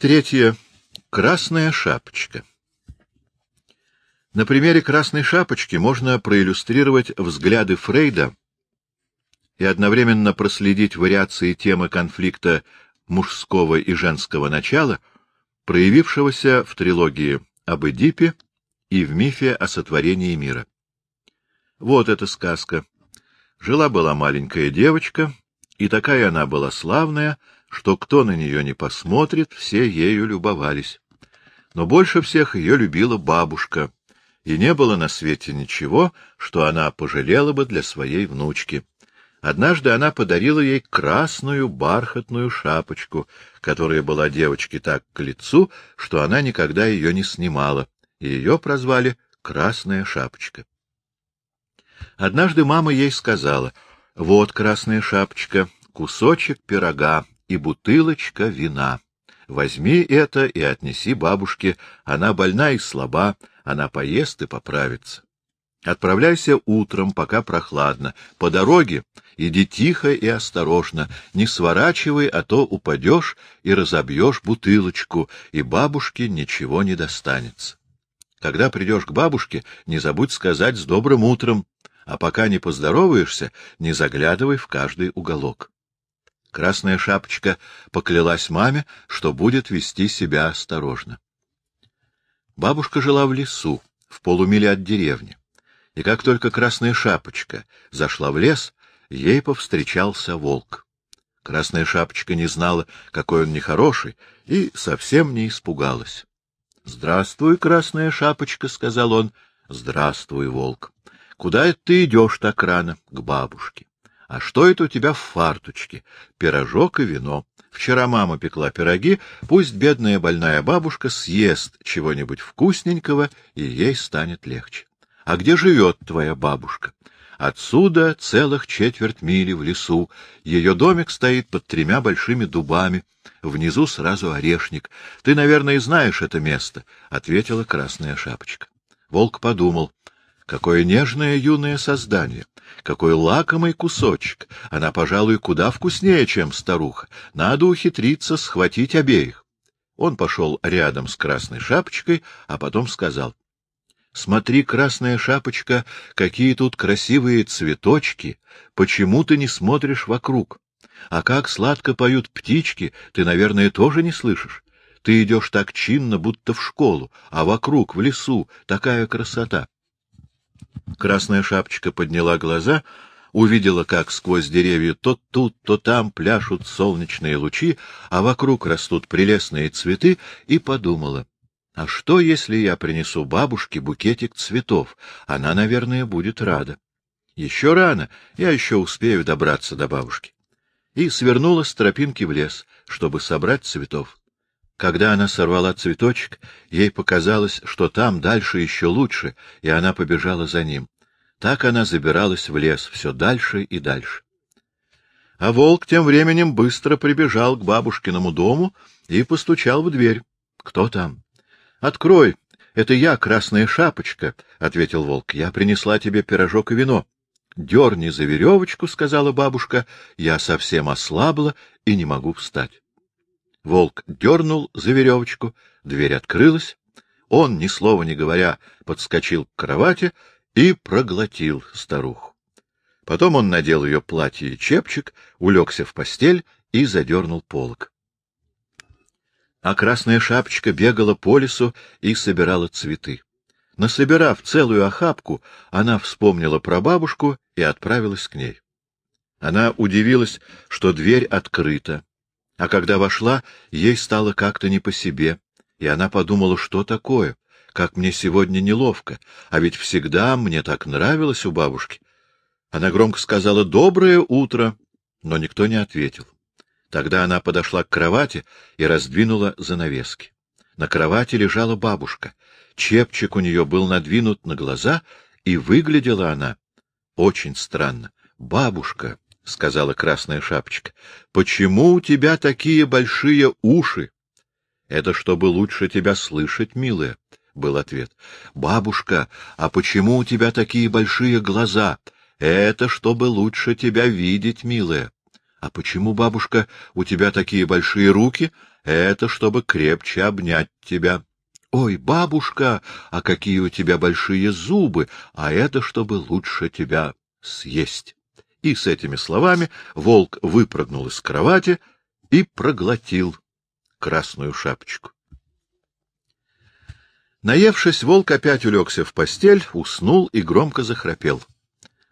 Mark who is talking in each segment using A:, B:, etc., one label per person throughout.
A: Третье. Красная шапочка. На примере красной шапочки можно проиллюстрировать взгляды Фрейда и одновременно проследить вариации темы конфликта мужского и женского начала, проявившегося в трилогии об Эдипе и в мифе о сотворении мира. Вот эта сказка. Жила-была маленькая девочка, и такая она была славная, что кто на нее не посмотрит, все ею любовались. Но больше всех ее любила бабушка, и не было на свете ничего, что она пожалела бы для своей внучки. Однажды она подарила ей красную бархатную шапочку, которая была девочке так к лицу, что она никогда ее не снимала, и ее прозвали «Красная шапочка». Однажды мама ей сказала, «Вот, красная шапочка, кусочек пирога и бутылочка вина. Возьми это и отнеси бабушке, она больна и слаба, она поест и поправится. Отправляйся утром, пока прохладно. По дороге иди тихо и осторожно, не сворачивай, а то упадешь и разобьешь бутылочку, и бабушке ничего не достанется. Когда придешь к бабушке, не забудь сказать «с добрым утром», а пока не поздороваешься, не заглядывай в каждый уголок. Красная шапочка поклялась маме, что будет вести себя осторожно. Бабушка жила в лесу, в полумиле от деревни и как только Красная Шапочка зашла в лес, ей повстречался волк. Красная Шапочка не знала, какой он нехороший, и совсем не испугалась. — Здравствуй, Красная Шапочка, — сказал он. — Здравствуй, волк. — Куда ты идешь так рано? — К бабушке. — А что это у тебя в фарточке? — Пирожок и вино. Вчера мама пекла пироги, пусть бедная больная бабушка съест чего-нибудь вкусненького, и ей станет легче. А где живет твоя бабушка? Отсюда целых четверть мили в лесу. Ее домик стоит под тремя большими дубами. Внизу сразу орешник. Ты, наверное, знаешь это место, — ответила красная шапочка. Волк подумал. Какое нежное юное создание! Какой лакомый кусочек! Она, пожалуй, куда вкуснее, чем старуха. Надо ухитриться схватить обеих. Он пошел рядом с красной шапочкой, а потом сказал. Смотри, красная шапочка, какие тут красивые цветочки. Почему ты не смотришь вокруг? А как сладко поют птички, ты, наверное, тоже не слышишь. Ты идешь так чинно, будто в школу, а вокруг, в лесу, такая красота. Красная шапочка подняла глаза, увидела, как сквозь деревья то тут, то там пляшут солнечные лучи, а вокруг растут прелестные цветы, и подумала, а что, если я принесу бабушке букетик цветов? Она, наверное, будет рада. Еще рано, я еще успею добраться до бабушки. И свернула с тропинки в лес, чтобы собрать цветов. Когда она сорвала цветочек, ей показалось, что там дальше еще лучше, и она побежала за ним. Так она забиралась в лес все дальше и дальше. А волк тем временем быстро прибежал к бабушкиному дому и постучал в дверь. Кто там? — Открой, это я, Красная Шапочка, — ответил волк. — Я принесла тебе пирожок и вино. — Дерни за веревочку, — сказала бабушка, — я совсем ослабла и не могу встать. Волк дернул за веревочку, дверь открылась. Он, ни слова не говоря, подскочил к кровати и проглотил старуху. Потом он надел ее платье и чепчик, улегся в постель и задернул полок а красная шапочка бегала по лесу и собирала цветы. Насобирав целую охапку, она вспомнила про бабушку и отправилась к ней. Она удивилась, что дверь открыта, а когда вошла, ей стало как-то не по себе, и она подумала, что такое, как мне сегодня неловко, а ведь всегда мне так нравилось у бабушки. Она громко сказала «Доброе утро», но никто не ответил. Тогда она подошла к кровати и раздвинула занавески. На кровати лежала бабушка. Чепчик у нее был надвинут на глаза, и выглядела она очень странно. — Бабушка, — сказала красная шапочка, — почему у тебя такие большие уши? — Это чтобы лучше тебя слышать, милая, — был ответ. — Бабушка, а почему у тебя такие большие глаза? — Это чтобы лучше тебя видеть, милая. — А почему, бабушка, у тебя такие большие руки? Это чтобы крепче обнять тебя. — Ой, бабушка, а какие у тебя большие зубы! А это чтобы лучше тебя съесть. И с этими словами волк выпрыгнул из кровати и проглотил красную шапочку. Наевшись, волк опять улегся в постель, уснул и громко захрапел.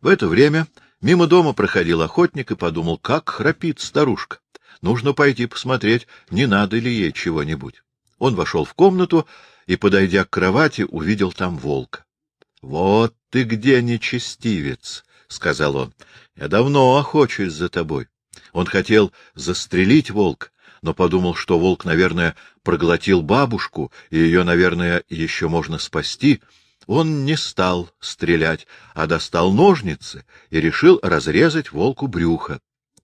A: В это время мимо дома проходил охотник и подумал, как храпит старушка. Нужно пойти посмотреть, не надо ли ей чего-нибудь. Он вошел в комнату и, подойдя к кровати, увидел там волка. — Вот ты где, нечестивец! — сказал он. — Я давно охочусь за тобой. Он хотел застрелить волка, но подумал, что волк, наверное, проглотил бабушку, и ее, наверное, еще можно спасти. Он не стал стрелять, а достал ножницы и решил разрезать волку брюхо.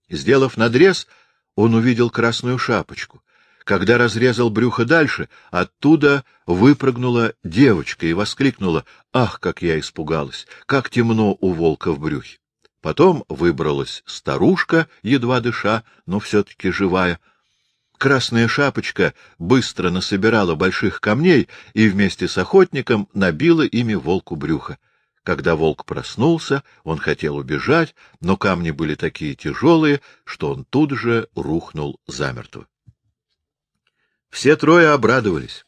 A: Сделав надрез, он увидел красную шапочку. Когда разрезал брюхо дальше, оттуда выпрыгнула девочка и воскликнула «Ах, как я испугалась! Как темно у волка в брюхе!» Потом выбралась старушка, едва дыша, но все-таки живая — Красная шапочка быстро насобирала больших камней и вместе с охотником набила ими волку брюхо. Когда волк проснулся, он хотел убежать, но камни были такие тяжелые, что он тут же рухнул замертво. Все трое обрадовались.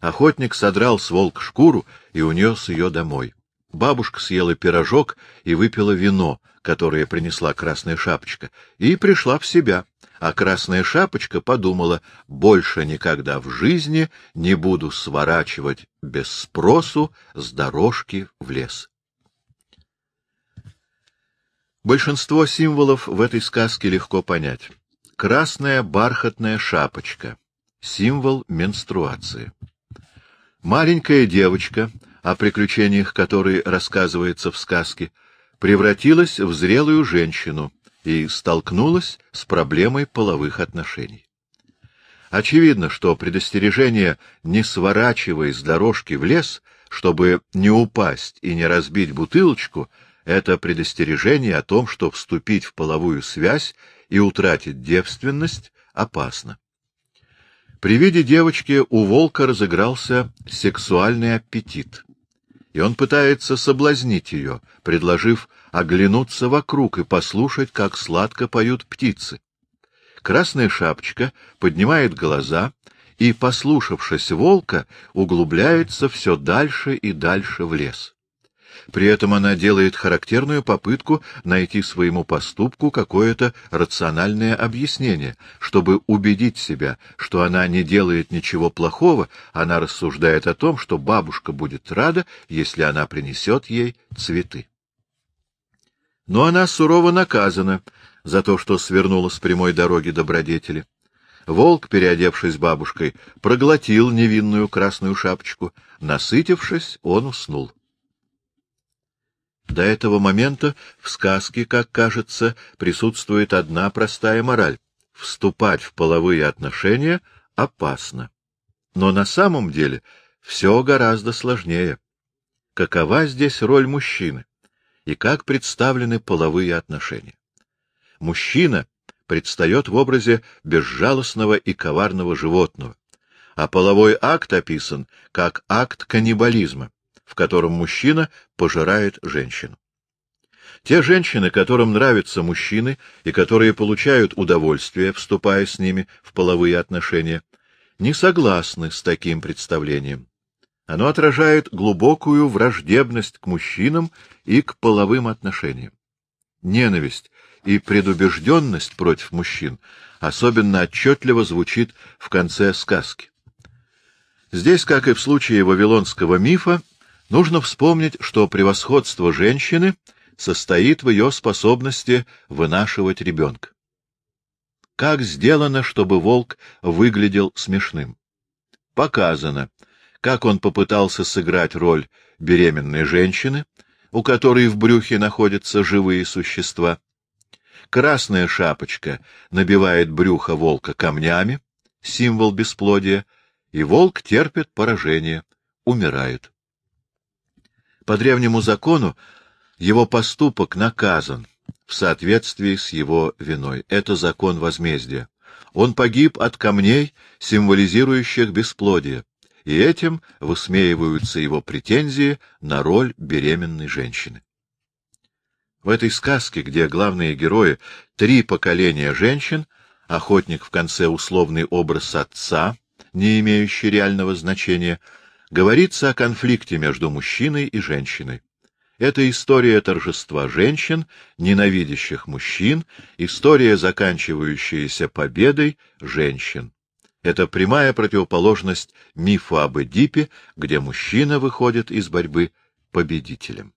A: Охотник содрал с волк шкуру и унес ее домой. Бабушка съела пирожок и выпила вино, которое принесла Красная Шапочка, и пришла в себя а Красная Шапочка подумала, больше никогда в жизни не буду сворачивать без спросу с дорожки в лес. Большинство символов в этой сказке легко понять. Красная бархатная шапочка — символ менструации. Маленькая девочка, о приключениях которой рассказывается в сказке, превратилась в зрелую женщину — и столкнулась с проблемой половых отношений. Очевидно, что предостережение «не сворачивай с дорожки в лес», чтобы не упасть и не разбить бутылочку, это предостережение о том, что вступить в половую связь и утратить девственность опасно. При виде девочки у волка разыгрался сексуальный аппетит и он пытается соблазнить ее, предложив оглянуться вокруг и послушать, как сладко поют птицы. Красная шапочка поднимает глаза и, послушавшись волка, углубляется все дальше и дальше в лес. При этом она делает характерную попытку найти своему поступку какое-то рациональное объяснение. Чтобы убедить себя, что она не делает ничего плохого, она рассуждает о том, что бабушка будет рада, если она принесет ей цветы. Но она сурово наказана за то, что свернула с прямой дороги добродетели. Волк, переодевшись бабушкой, проглотил невинную красную шапочку. Насытившись, он уснул. До этого момента в сказке, как кажется, присутствует одна простая мораль — вступать в половые отношения опасно. Но на самом деле все гораздо сложнее. Какова здесь роль мужчины? И как представлены половые отношения? Мужчина предстает в образе безжалостного и коварного животного, а половой акт описан как акт каннибализма в котором мужчина пожирает женщину. Те женщины, которым нравятся мужчины и которые получают удовольствие, вступая с ними в половые отношения, не согласны с таким представлением. Оно отражает глубокую враждебность к мужчинам и к половым отношениям. Ненависть и предубежденность против мужчин особенно отчетливо звучит в конце сказки. Здесь, как и в случае вавилонского мифа, Нужно вспомнить, что превосходство женщины состоит в ее способности вынашивать ребенка. Как сделано, чтобы волк выглядел смешным? Показано, как он попытался сыграть роль беременной женщины, у которой в брюхе находятся живые существа. Красная шапочка набивает брюхо волка камнями, символ бесплодия, и волк терпит поражение, умирает. По древнему закону его поступок наказан, в соответствии с его виной. Это закон возмездия. Он погиб от камней, символизирующих бесплодие, и этим высмеиваются его претензии на роль беременной женщины. В этой сказке, где главные герои — три поколения женщин, охотник в конце условный образ отца, не имеющий реального значения, говорится о конфликте между мужчиной и женщиной. Это история торжества женщин, ненавидящих мужчин, история, заканчивающаяся победой женщин. Это прямая противоположность мифу об Эдипе, где мужчина выходит из борьбы победителем.